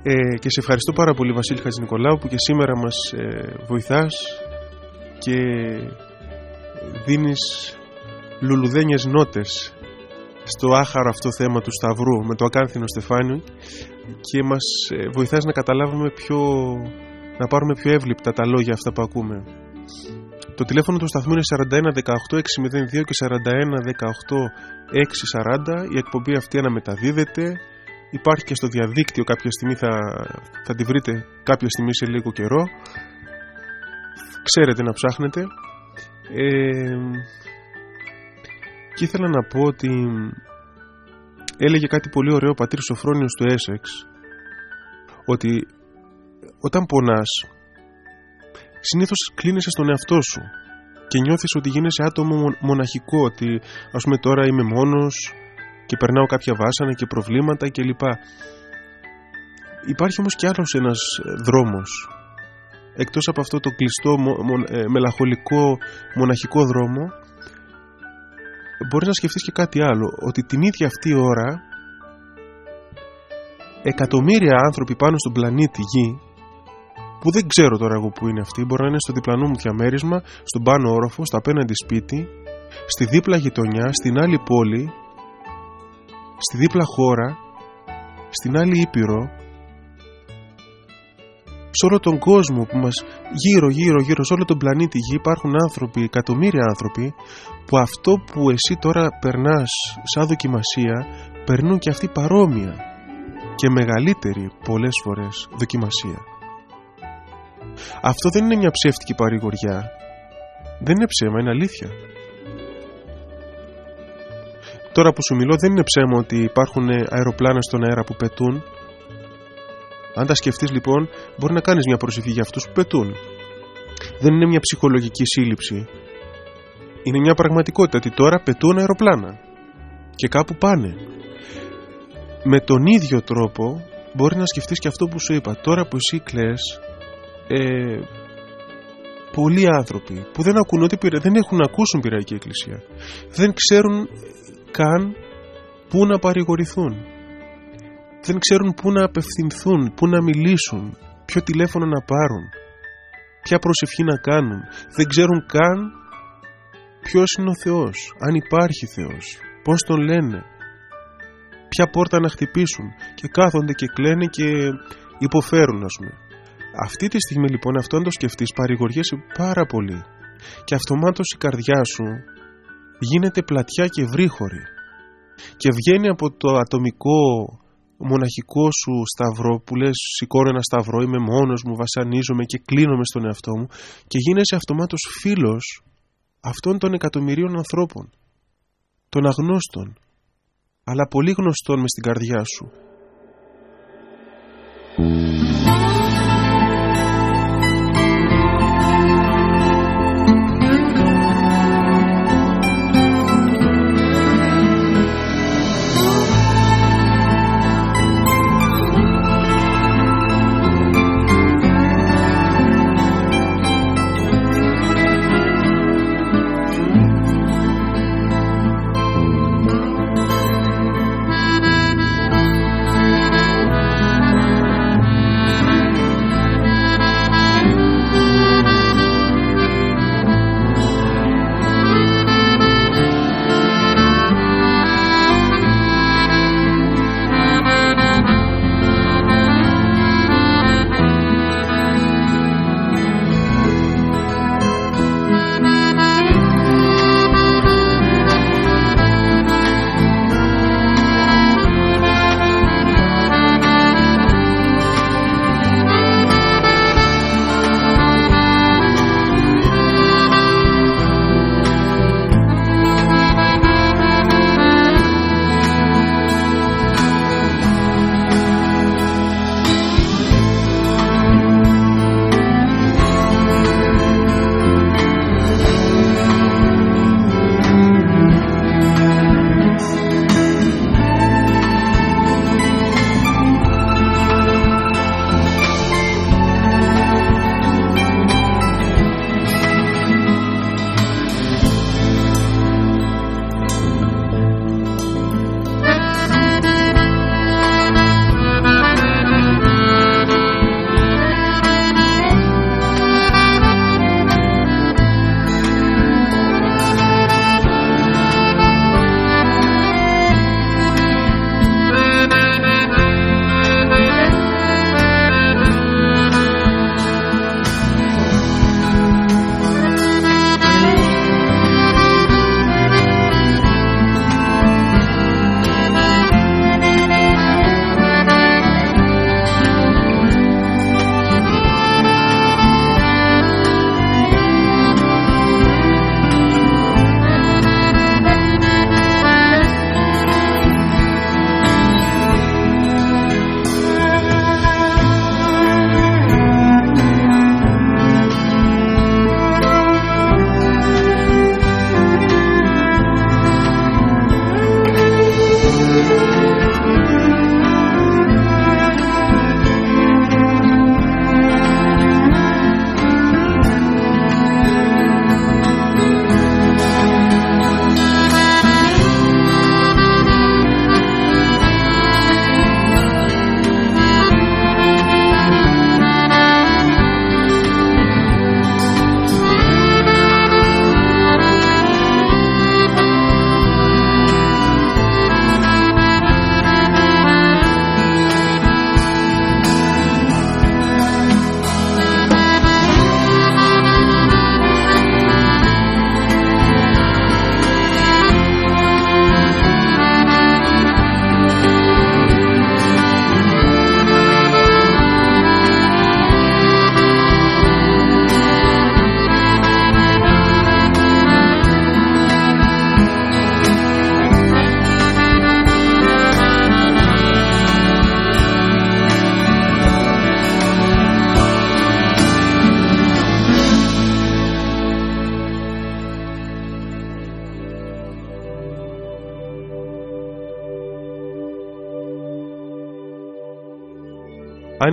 Ε, και σε ευχαριστώ πάρα πολύ Βασίλη Χατζηνικολάου που και σήμερα μας ε, βοηθάς. Και δίνεις λουλουδένιες νότες στο άχαρο αυτό θέμα του Σταυρού με το ακάνθινο στεφάνι και μας ε, βοηθάς να καταλάβουμε πιο να πάρουμε πιο εύληπτα τα λόγια αυτά που ακούμε. Το τηλέφωνο του σταθμού είναι 41 18 602 και 41 18 640 η εκπομπή αυτή αναμεταδίδεται. Υπάρχει και στο διαδίκτυο κάποια στιγμή θα, θα τη βρείτε κάποια στιγμή σε λίγο καιρό. Ξέρετε να ψάχνετε ε, και ήθελα να πω ότι έλεγε κάτι πολύ ωραίο ο πατήρ Σοφρόνιος του Έσεξ ότι όταν πονάς συνήθως κλείνεσαι στον εαυτό σου και νιώθεις ότι γίνεσαι άτομο μοναχικό ότι ας πούμε τώρα είμαι μόνος και περνάω κάποια βάσανα και προβλήματα κλπ. Υπάρχει όμως κι άλλος ένας δρόμος εκτός από αυτό το κλειστό ε, μελαγχολικό μοναχικό δρόμο μπορείς να σκεφτείς και κάτι άλλο ότι την ίδια αυτή ώρα εκατομμύρια άνθρωποι πάνω στον πλανήτη Γη που δεν ξέρω τώρα εγώ που είναι αυτοί μπορεί να είναι στο διπλανό μου διαμέρισμα στον πάνω όροφο, στο απέναντι σπίτι στη δίπλα γειτονιά, στην άλλη πόλη στη δίπλα χώρα στην άλλη ήπειρο σε όλο τον κόσμο που μας γύρω γύρω γύρω σε όλο τον πλανήτη γη υπάρχουν άνθρωποι, εκατομμύρια άνθρωποι που αυτό που εσύ τώρα περνάς σαν δοκιμασία περνούν και αυτοί παρόμοια και μεγαλύτερη πολλές φορές δοκιμασία Αυτό δεν είναι μια ψεύτικη παρηγοριά. Δεν είναι ψέμα, είναι αλήθεια. Τώρα που σου μιλώ δεν είναι ψέμα ότι υπάρχουν αεροπλάνα στον αέρα που πετούν. Αν τα σκεφτείς λοιπόν μπορεί να κάνεις μια προσευχή για αυτούς που πετούν. Δεν είναι μια ψυχολογική σύλληψη. Είναι μια πραγματικότητα ότι τώρα πετούν αεροπλάνα και κάπου πάνε. Με τον ίδιο τρόπο μπορεί να σκεφτείς και αυτό που σου είπα. Τώρα που εσύ κλαις, ε, πολλοί άνθρωποι που δεν, ακούν ότι δεν έχουν να ακούσουν πυραϊκή εκκλησία δεν ξέρουν καν πού να παρηγορηθούν δεν ξέρουν πού να απευθυνθούν πού να μιλήσουν ποιο τηλέφωνο να πάρουν ποια προσευχή να κάνουν. Δεν ξέρουν καν ποιος είναι ο Θεός αν υπάρχει Θεός πως τον λένε ποια πόρτα να χτυπήσουν. Και κάθονται και κλαίνε και υποφέρουν ας πούμε. Αυτή τη στιγμή λοιπόν αυτό αν το σκεφτείς παρηγοριέσαι πάρα πολύ. Και αυτομάτως η καρδιά σου γίνεται πλατιά και βρύχωρη. Και βγαίνει από το ατομικό μοναχικός σου σταυρό που λες σηκώνω ένα σταυρό είμαι μόνος μου βασανίζομαι και κλείνομαι στον εαυτό μου και γίνεσαι αυτομάτως φίλος αυτών των εκατομμυρίων ανθρώπων των αγνώστων αλλά πολύ γνωστών μες στην καρδιά σου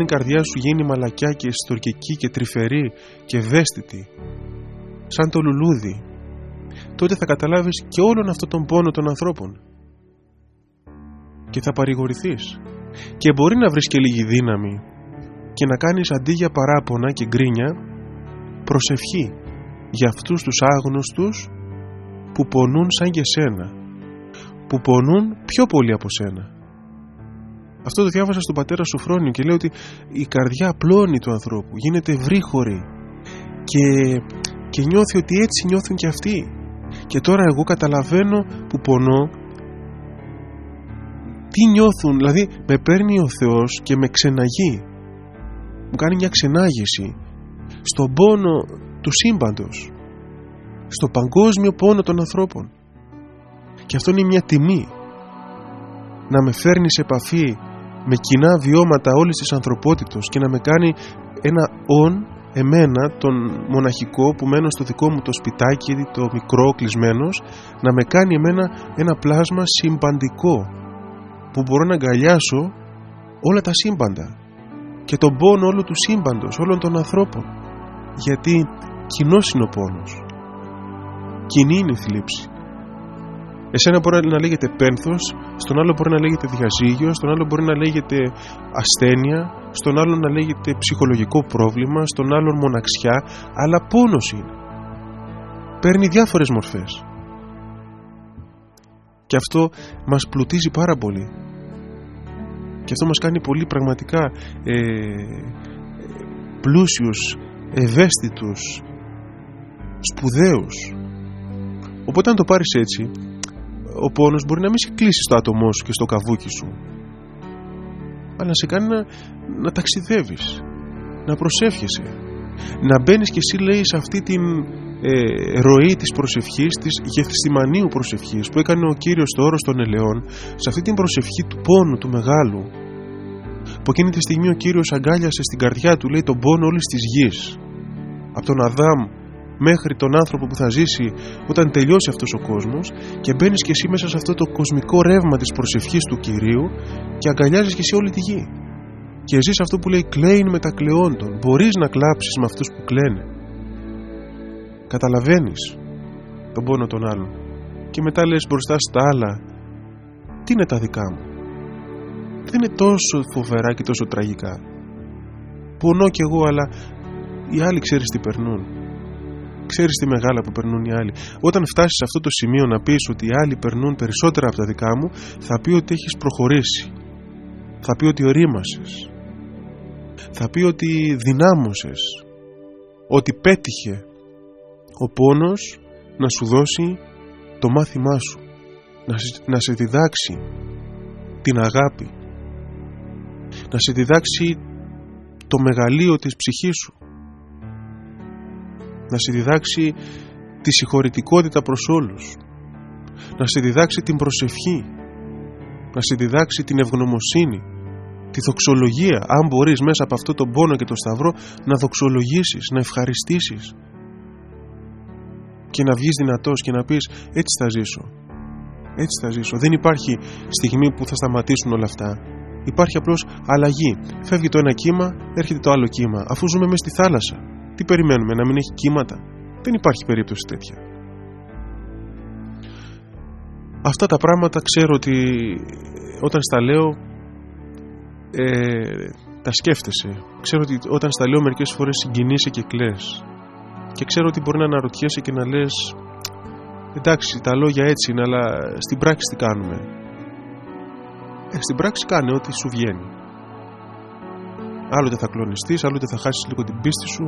η καρδιά σου γίνει μαλακιά και στορκική και τρυφερή και ευαίσθητη, σαν το λουλούδι, τότε θα καταλάβεις και όλον αυτόν τον πόνο των ανθρώπων. Και θα παρηγορηθείς. Και μπορεί να βρεις και λίγη δύναμη και να κάνεις αντί για παράπονα και γκρίνια προσευχή για αυτούς τους άγνωστους που πονούν σαν και σένα που πονούν πιο πολύ από σένα αυτό το διάβασα στον πατέρα Σοφρόνιο και λέει ότι η καρδιά απλώνει του ανθρώπου γίνεται ευρύχωρη και, και νιώθει ότι έτσι νιώθουν και αυτοί. Και τώρα εγώ καταλαβαίνω που πονώ. Τι νιώθουν, δηλαδή με παίρνει ο Θεός και με ξεναγεί. Μου κάνει μια ξενάγηση στον πόνο του σύμπαντος στο παγκόσμιο πόνο των ανθρώπων. Και αυτό είναι μια τιμή. Να με φέρνει σε επαφή με κοινά βιώματα όλης της ανθρωπότητος και να με κάνει ένα «ον» εμένα τον μοναχικό που μένω στο δικό μου το σπιτάκι το μικρό κλεισμένος να με κάνει εμένα ένα πλάσμα συμπαντικό που μπορώ να αγκαλιάσω όλα τα σύμπαντα και τον πόνο όλου του σύμπαντος όλων των ανθρώπων. Γιατί κοινός είναι ο πόνος. Κοινή είναι η θλίψη Εσένα μπορεί να λέγεται πένθος, στον άλλο μπορεί να λέγεται διαζύγιο, στον άλλο μπορεί να λέγεται ασθένεια, στον άλλο να λέγεται ψυχολογικό πρόβλημα, στον άλλο μοναξιά, αλλά πόνος είναι. Παίρνει διάφορες μορφές. Και αυτό μας πλουτίζει πάρα πολύ. Και αυτό μας κάνει πολύ πραγματικά ε, πλούσιους, ευαίσθητους, σπουδαίους. Οπότε αν το πάρεις έτσι ο πόνος μπορεί να μην σε κλείσει στο άτομό σου και στο καβούκι σου αλλά σε κάνει να, να ταξιδεύεις να προσεύχεσαι. Να μπαίνεις και εσύ λέει σε αυτή την ε, ροή της προσευχής της γεθιστημανίου προσευχής που έκανε ο Κύριος στο όρος των ελαιών σε αυτή την προσευχή του πόνου του μεγάλου που εκείνη τη στιγμή ο Κύριος αγκάλιασε στην καρδιά του λέει τον πόνο όλης της γης. Από τον Αδάμ μέχρι τον άνθρωπο που θα ζήσει όταν τελειώσει αυτός ο κόσμος και μπαίνεις και εσύ μέσα σε αυτό το κοσμικό ρεύμα της προσευχής του Κυρίου και αγκαλιάζεις και εσύ όλη τη γη. Και ζεις αυτό που λέει κλαίν με τα κλαιόντων μπορείς να κλάψεις με αυτούς που κλαίνε. Καταλαβαίνεις τον πόνο των άλλων. Και μετά λες μπροστά στα άλλα τι είναι τα δικά μου; Δεν είναι τόσο φοβερά και τόσο τραγικά. Πονώ κι εγώ αλλά οι άλλοι ξέρεις τι περνούν ξέρεις τι μεγάλα που περνούν οι άλλοι. Όταν φτάσεις σε αυτό το σημείο να πεις ότι οι άλλοι περνούν περισσότερα από τα δικά μου, θα πει ότι έχεις προχωρήσει. Θα πει ότι ορίμασες. Θα πει ότι δυνάμωσες. Ότι πέτυχε ο πόνος να σου δώσει το μάθημά σου. Να σε διδάξει την αγάπη. Να σε διδάξει το μεγαλείο της ψυχής σου να σε διδάξει τη συγχωρητικότητα προς όλους. Να σε διδάξει την προσευχή. Να σε διδάξει την ευγνωμοσύνη. Τη δοξολογία. Αν μπορείς μέσα από αυτό τον πόνο και το σταυρό να δοξολογήσεις, να ευχαριστήσεις. Και να βγεις δυνατός και να πεις έτσι θα ζήσω. Έτσι θα ζήσω. Δεν υπάρχει στιγμή που θα σταματήσουν όλα αυτά. Υπάρχει απλώς αλλαγή. Φεύγει το ένα κύμα, έρχεται το άλλο κύμα. Αφού ζούμε μέσα στη θάλασσα τι περιμένουμε, να μην έχει κύματα; Δεν υπάρχει περίπτωση τέτοια. Αυτά τα πράγματα ξέρω ότι όταν στα λέω ε, τα σκέφτεσαι. Ξέρω ότι όταν στα λέω μερικές φορές συγκινείσαι και κλαις. Και ξέρω ότι μπορεί να αναρωτιέσαι και να λες εντάξει τα λόγια έτσι είναι αλλά στην πράξη τι κάνουμε; Ε, στην πράξη κάνε ό,τι σου βγαίνει. Άλλοτε θα κλονιστείς, άλλοτε θα χάσεις λίγο την πίστη σου,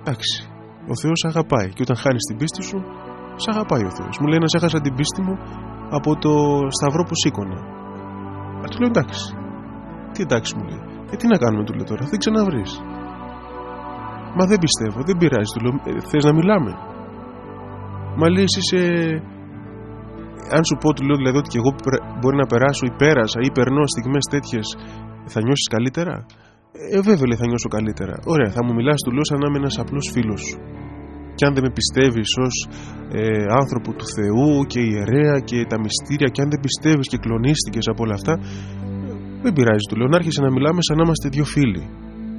Εντάξει, ο Θεός αγαπάει. Και όταν χάνεις την πίστη σου, σε αγαπάει ο Θεός. Μου λέει να σε έχασα την πίστη μου από το σταυρό που σήκωνα. Α του λέω εντάξει. Τι εντάξει μου λέει. Ε, τι να κάνουμε, του λέω τώρα, δεν ξαναβρεις. Μα δεν πιστεύω, δεν πειράζει, του λέω. Ε, Θες να μιλάμε; Μα λέει εσύ είσαι. Αν σου πω, του λέω δηλαδή ότι και εγώ μπορεί να περάσω ή πέρασα ή περνώ στιγμές τέτοιες, θα νιώσεις καλύτερα; Ε, βέβαια λέει, θα νιώσω καλύτερα. Ωραία, θα μου μιλάς του λέω σαν να είμαι ένας απλός φίλος σου. Και αν δεν με πιστεύεις ως ε, άνθρωπο του Θεού και ιερέα και τα μυστήρια, και αν δεν πιστεύεις και κλονίστηκες από όλα αυτά, Δεν πειράζει, του λέω, να άρχισε να μιλάμε σαν να είμαστε δύο φίλοι.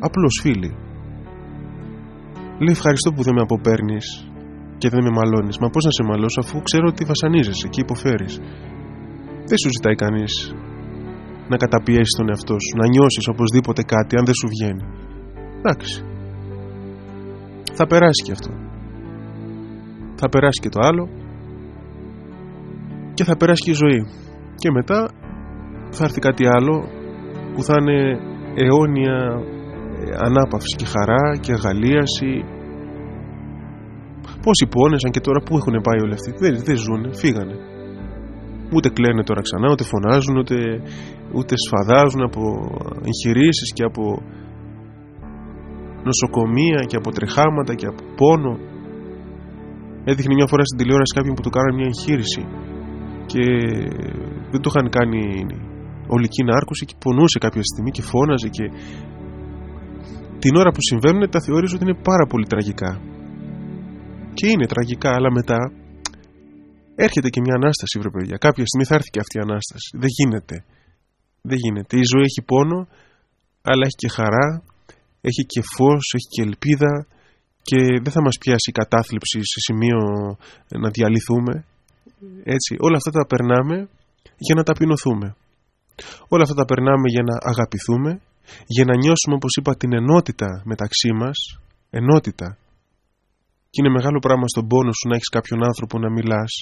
Απλώ φίλοι. Λέει ευχαριστώ που δεν με αποπέρνεις και δεν με μαλώνεις. Μα πώς να σε μαλώσω αφού ξέρω ότι βασανίζεσαι και υποφέρεις. Δεν σου ζητάει κανείς να καταπιέσεις τον εαυτό σου, να νιώσεις οπωσδήποτε κάτι αν δεν σου βγαίνει. Εντάξει. Θα περάσει και αυτό. Θα περάσει και το άλλο και θα περάσει και η ζωή. Και μετά θα έρθει κάτι άλλο που θα είναι αιώνια ε, ανάπαυση και χαρά και αγαλίαση Πόσοι πόνεσαν και τώρα που έχουν πάει όλοι αυτοί; Δεν, δεν ζουν, φύγανε ούτε κλαίνε τώρα ξανά, ούτε φωνάζουν ούτε, ούτε σφαδάζουν από εγχειρήσεις και από νοσοκομεία και από τρεχάματα και από πόνο. Έδειχνε μια φορά στην τηλεόραση κάποιον που του κάνανε μια εγχείρηση και δεν το είχαν κάνει ολική νάρκωση και πονούσε κάποια στιγμή και φώναζε και την ώρα που συμβαίνουν τα θεώρησε ότι είναι πάρα πολύ τραγικά. Και είναι τραγικά αλλά μετά έρχεται και μια ανάσταση βρε παιδιά. Κάποια στιγμή θα έρθει και αυτή η ανάσταση. Δεν γίνεται δεν γίνεται. Η ζωή έχει πόνο αλλά έχει και χαρά έχει και φως, έχει και ελπίδα και δεν θα μας πιάσει η κατάθλιψη σε σημείο να διαλυθούμε. Έτσι όλα αυτά τα περνάμε για να ταπεινωθούμε. Όλα αυτά τα περνάμε για να αγαπηθούμε για να νιώσουμε όπως είπα την ενότητα μεταξύ μας. Ενότητα. Και είναι μεγάλο πράγμα στον πόνο σου να έχεις κάποιον άνθρωπο να μιλάς.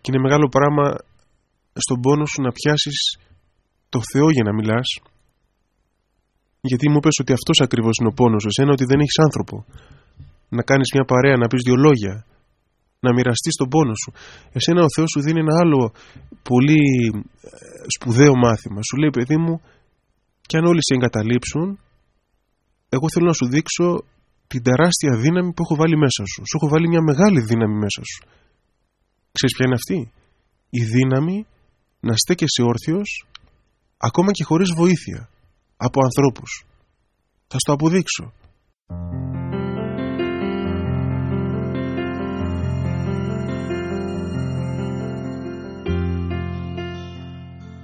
Και είναι μεγάλο πράγμα στον πόνο σου να πιάσεις το Θεό για να μιλάς. Γιατί μου πες ότι αυτός ακριβώς είναι ο πόνος σου εσένα ότι δεν έχεις άνθρωπο. Να κάνεις μια παρέα, να πεις δυο λόγια να μοιραστείς τον πόνο σου. Εσένα ο Θεός σου δίνει ένα άλλο πολύ ε, σπουδαίο μάθημα. Σου λέει παιδί μου και αν όλοι σε εγκαταλείψουν εγώ θέλω να σου δείξω την τεράστια δύναμη που έχω βάλει μέσα σου. Σου έχω βάλει μια μεγάλη δύναμη μέσα σου ξέρεις ποια είναι αυτή; Η δύναμη να στέκεσαι όρθιος ακόμα και χωρίς βοήθεια από ανθρώπους θα στο αποδείξω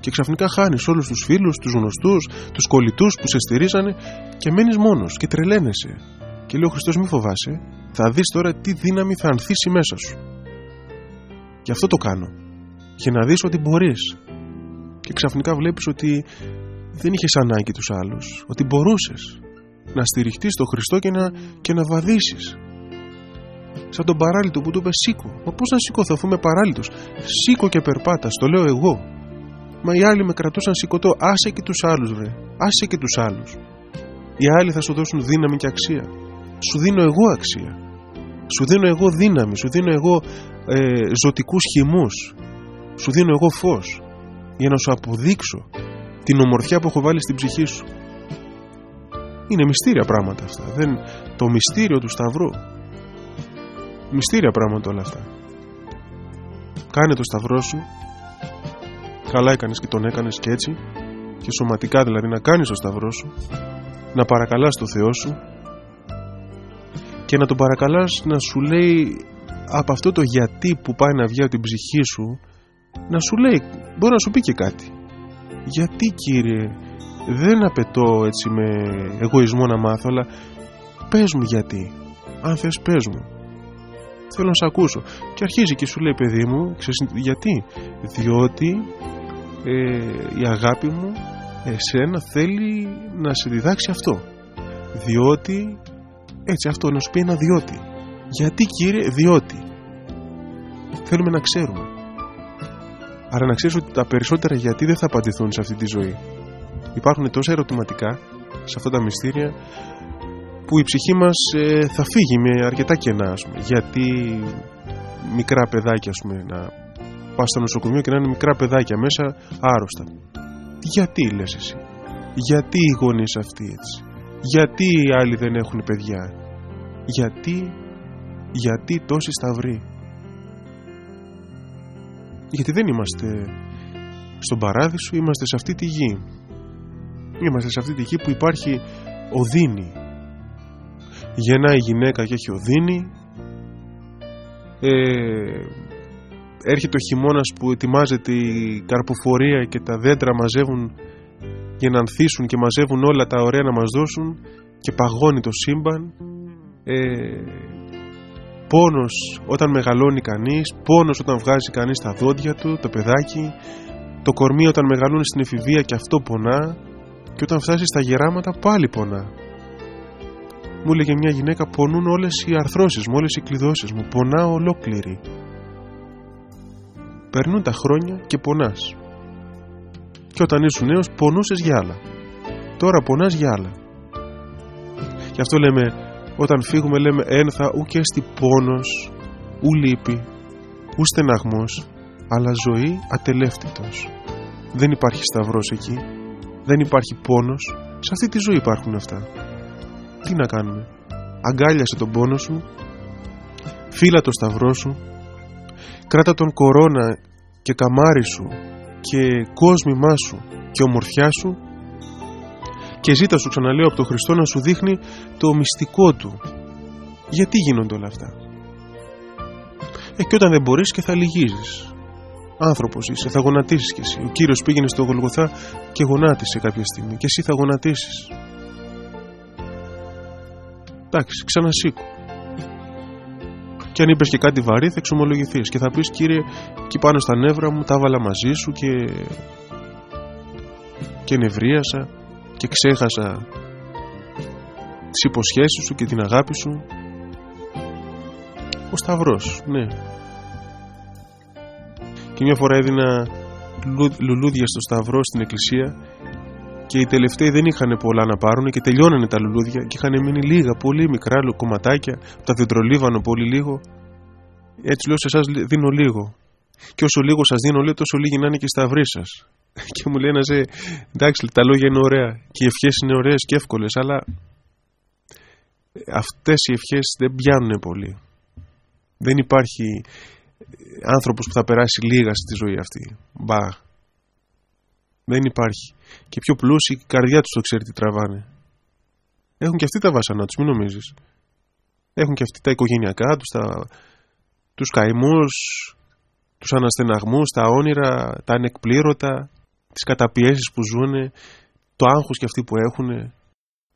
και ξαφνικά χάνεις όλους τους φίλους, τους γνωστούς, τους κολλητούς που σε στηρίζανε και μένεις μόνος και τρελαίνεσαι. Και λέει ο Χριστός μη φοβάσαι, θα δεις τώρα τι δύναμη θα ανθίσει μέσα σου. Και αυτό το κάνω. Και να δεις ότι μπορείς. Και ξαφνικά βλέπεις ότι δεν είχες ανάγκη τους άλλους. Ότι μπορούσες να στηριχτείς στον Χριστό και να, και να βαδίσεις. Σαν τον παράλυτο που του είπε σήκω. Μα πώς να σηκώθω αφού είμαι παράλυτος. Σήκω και περπάτα, το λέω εγώ. Μα οι άλλοι με κρατούσαν σηκωτό. Άσε και τους άλλους, βρε. Άσε και τους άλλους. Οι άλλοι θα σου δώσουν δύναμη και αξία. Σου δίνω εγώ αξία. Σου δίνω εγώ δύναμη. Σου δίνω εγώ ε, ζωτικούς χυμούς. Σου δίνω εγώ φως. Για να σου αποδείξω την ομορφιά που έχω βάλει στην ψυχή σου. Είναι μυστήρια πράγματα αυτά. Δεν... Το μυστήριο του Σταυρού. Μυστήρια πράγματα όλα αυτά. Κάνε το Σταυρό σου καλά έκανες και τον έκανες και έτσι και σωματικά δηλαδή να κάνεις το σταυρό σου να παρακαλάς το Θεό σου και να τον παρακαλάς να σου λέει από αυτό το γιατί που πάει να βγει από την ψυχή σου να σου λέει, μπορεί να σου πει και κάτι. Γιατί κύριε δεν απαιτώ έτσι με εγωισμό να μάθω αλλά πες μου γιατί. Αν θες πες μου. Θέλω να σε ακούσω. Και αρχίζει και σου λέει παιδί μου ξέρεις γιατί. Διότι ε, η αγάπη μου εσένα θέλει να σε διδάξει αυτό. Διότι έτσι αυτό να σου πει ένα διότι. Γιατί κύριε διότι. Θέλουμε να ξέρουμε άρα να ξέρεις ότι τα περισσότερα γιατί δεν θα απαντηθούν σε αυτή τη ζωή υπάρχουν τόσα ερωτηματικά σε αυτά τα μυστήρια που η ψυχή μας ε, θα φύγει με αρκετά κενά ας πούμε. γιατί μικρά παιδάκια ας πούμε, να πας στο νοσοκομείο και να είναι μικρά παιδάκια μέσα άρρωστα. Γιατί λες εσύ, γιατί οι γονείς αυτοί έτσι, γιατί οι άλλοι δεν έχουν παιδιά, γιατί, γιατί τόσοι σταυροί; Γιατί δεν είμαστε στον παράδεισο, είμαστε σε αυτή τη γη. Είμαστε σε αυτή τη γη που υπάρχει οδύνη. Γεννάει η γυναίκα και έχει οδύνη. Ε, έρχεται ο χειμώνας που ετοιμάζεται η καρποφορία και τα δέντρα μαζεύουν για να ανθίσουν και μαζεύουν όλα τα ωραία να μας δώσουν και παγώνει το σύμπαν ε, πόνος όταν μεγαλώνει κανείς πόνος όταν βγάζει κανείς τα δόντια του το παιδάκι το κορμί όταν μεγαλώνει στην εφηβεία και αυτό πονά και όταν φτάσει στα γεράματα πάλι πονά. Μου έλεγε μια γυναίκα πονούν όλες οι αρθρώσεις μου όλες οι κλειδώσεις μου πονά ολόκληρη περνούν τα χρόνια και πονάς. Και όταν ήσουν νέος πονούσες για άλλα. Τώρα πονάς για άλλα. Γι' αυτό λέμε όταν φύγουμε λέμε ένθα ου και στη πόνος ου λύπη ου στεναγμός αλλά ζωή ατελεύτητος δεν υπάρχει σταυρός εκεί. Δεν υπάρχει πόνος. Σε αυτή τη ζωή υπάρχουν αυτά. Τι να κάνουμε; Αγκάλιασε τον πόνος σου. Φύλα το σταυρό σου. Κράτα τον κορώνα και καμάρι σου και κόσμημά σου και ομορφιά σου και ζήτα σου ξαναλέω από τον Χριστό να σου δείχνει το μυστικό του. Γιατί γίνονται όλα αυτά; Ε, και όταν δεν μπορείς και θα λυγίζεις. Άνθρωπος είσαι, θα γονατίσεις κι εσύ. Ο Κύριος πήγαινε στο Γολγοθά και γονάτισε κάποια στιγμή. Και εσύ θα γονατίσεις. Εντάξει ξανασήκω. Και αν είπες και κάτι βαρύ θα εξομολογηθείς. Και θα πεις κύριε εκεί πάνω στα νεύρα μου τα έβαλα μαζί σου και και νευρίασα και ξέχασα τις υποσχέσεις σου και την αγάπη σου ο Σταυρός, ναι και μια φορά έδινα λουλούδια στο Σταυρό στην εκκλησία και οι τελευταίοι δεν είχαν πολλά να πάρουν και τελειώνανε τα λουλούδια και είχαν μείνει λίγα, πολύ μικρά κομματάκια, τα δεντρολίβανο πολύ λίγο. Έτσι λέω σε εσάς δίνω λίγο. Και όσο λίγο σας δίνω, λέω τόσο λίγοι να είναι και στα σταυροί σας. Και μου λέει ένα «Ε, εντάξει, τα λόγια είναι ωραία και οι ευχές είναι ωραίες και εύκολες, αλλά αυτές οι ευχές δεν πιάνουν πολύ. Δεν υπάρχει άνθρωπος που θα περάσει λίγα στη ζωή αυτή. Μπα. Δεν υπάρχει. Και πιο πλούσιοι η καρδιά τους το ξέρει τι τραβάνε. Έχουν και αυτοί τα βάσανα τους, μην νομίζεις. Έχουν και αυτοί τα οικογενειακά τους, τα... τους καημούς, τους αναστεναγμούς, τα όνειρα, τα ανεκπλήρωτα, τις καταπιέσεις που ζουν, το άγχος και αυτοί που έχουν.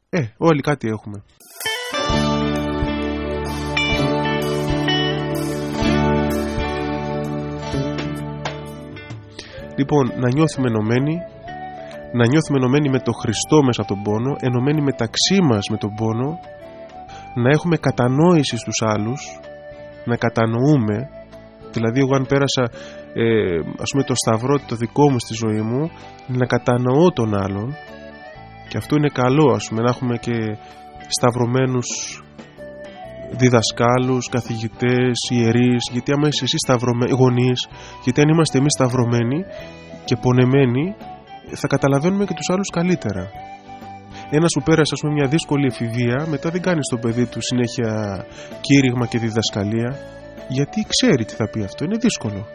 Ε, όλοι κάτι έχουμε. Λοιπόν, να νιώθουμε ενωμένοι, να νιώθουμε ενωμένοι με το Χριστό μέσα από τον πόνο, ενωμένοι μεταξύ μας με τον πόνο, να έχουμε κατανόηση στους άλλους, να κατανοούμε, δηλαδή εγώ αν πέρασα ε, ας πούμε το σταυρό το δικό μου στη ζωή μου, να κατανοώ τον άλλον. Και αυτό είναι καλό ας πούμε να έχουμε και σταυρωμένους διδασκάλους, καθηγητές, ιερείς. Γιατί άμα είσαι εσύ σταυρωμένοι, γονείς γιατί αν είμαστε εμείς σταυρωμένοι και πονεμένοι θα καταλαβαίνουμε και τους άλλους καλύτερα. Ένας που πέρασε ας πούμε μια δύσκολη εφηβεία μετά δεν κάνει στο παιδί του συνέχεια κήρυγμα και διδασκαλία. Γιατί ξέρει τι θα πει αυτό, είναι δύσκολο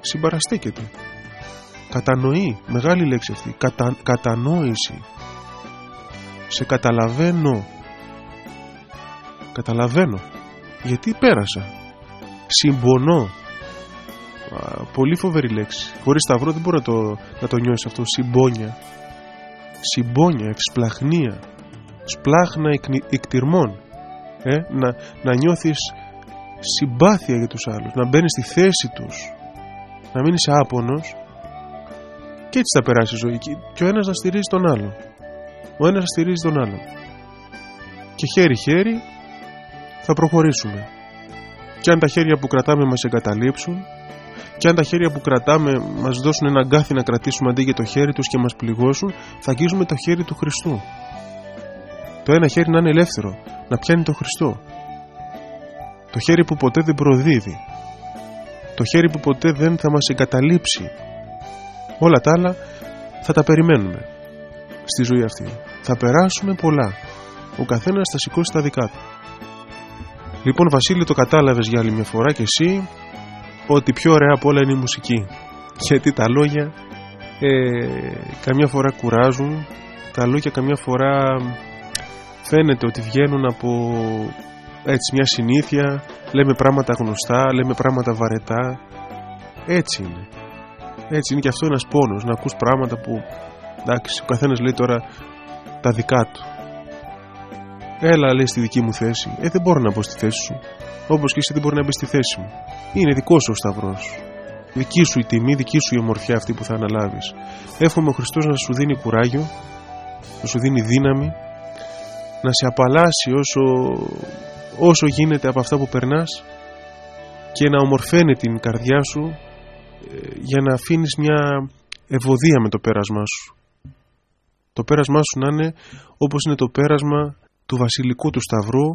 συμπαραστέκεται κατανοεί, μεγάλη λέξη αυτή Κατα, κατανόηση σε καταλαβαίνω Καταλαβαίνω. Γιατί πέρασα. Συμπονώ. πολύ φοβερή λέξη. Χωρίς σταυρό δεν μπορεί να το, να το νιώσει αυτό. Συμπόνια. Συμπόνια, ευσπλαχνία. Σπλάχνα εκτιρμών. Ε, να, να νιώθεις συμπάθεια για τους άλλους. Να μπαίνεις στη θέση τους. Να μην είσαι άπονος. Και έτσι θα περάσει η ζωή. Και ο ένας να στηρίζει τον άλλον. Ο ένας να στηρίζει τον άλλον. Και χέρι-χέρι θα προχωρήσουμε. Και αν τα χέρια που κρατάμε μας εγκαταλείψουν και αν τα χέρια που κρατάμε μας δώσουν ένα γκάθι να κρατήσουμε αντί για το χέρι τους και μας πληγώσουν θα αγγίζουμε το χέρι του Χριστού. Το ένα χέρι να είναι ελεύθερο, να πιάνει το Χριστό. Το χέρι που ποτέ δεν προδίδει. Το χέρι που ποτέ δεν θα μας εγκαταλείψει. Όλα τα άλλα θα τα περιμένουμε στη ζωή αυτή. Θα περάσουμε πολλά. Ο καθένας θα σηκώσει τα δικά του. Λοιπόν Βασίλη το κατάλαβες για άλλη μια φορά και εσύ ότι πιο ωραία από όλα είναι η μουσική γιατί τα λόγια ε, καμιά φορά κουράζουν τα λόγια καμιά φορά φαίνεται ότι βγαίνουν από έτσι μια συνήθεια λέμε πράγματα γνωστά, λέμε πράγματα βαρετά Έτσι είναι. Έτσι είναι και αυτό ένας πόνος, να ακούς πράγματα που εντάξει, ο καθένας λέει τώρα τα δικά του. Έλα λέει στη δική μου θέση. Ε, δεν μπορώ να μπω στη θέση σου. Όπως και εσύ δεν μπορεί να μπεις στη θέση μου. Είναι δικός σου ο Σταυρός. Δική σου η τιμή, δική σου η ομορφιά αυτή που θα αναλάβεις. Εύχομαι ο Χριστός να σου δίνει κουράγιο, να σου δίνει δύναμη, να σε απαλλάσει όσο, όσο γίνεται από αυτά που περνάς και να ομορφαίνει την καρδιά σου ε, για να αφήνεις μια ευωδία με το πέρασμά σου. Το πέρασμά σου να είναι όπως είναι το πέρασμα του βασιλικού του Σταυρού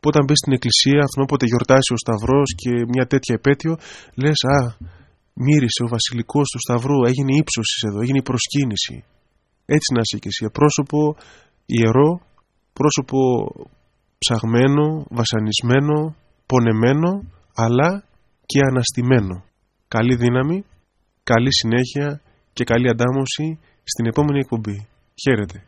που όταν μπεις στην εκκλησία, αυτό όποτε γιορτάσει ο Σταυρός και μια τέτοια επέτειο, λες «Α, μύρισε ο βασιλικός του Σταυρού, έγινε ύψωσης εδώ, έγινε η προσκύνηση». Έτσι να είσαι και εσύ, πρόσωπο ιερό, πρόσωπο ψαγμένο, βασανισμένο, πονεμένο, αλλά και αναστημένο. Καλή δύναμη, καλή συνέχεια και καλή αντάμωση στην επόμενη εκπομπή. Χαίρετε.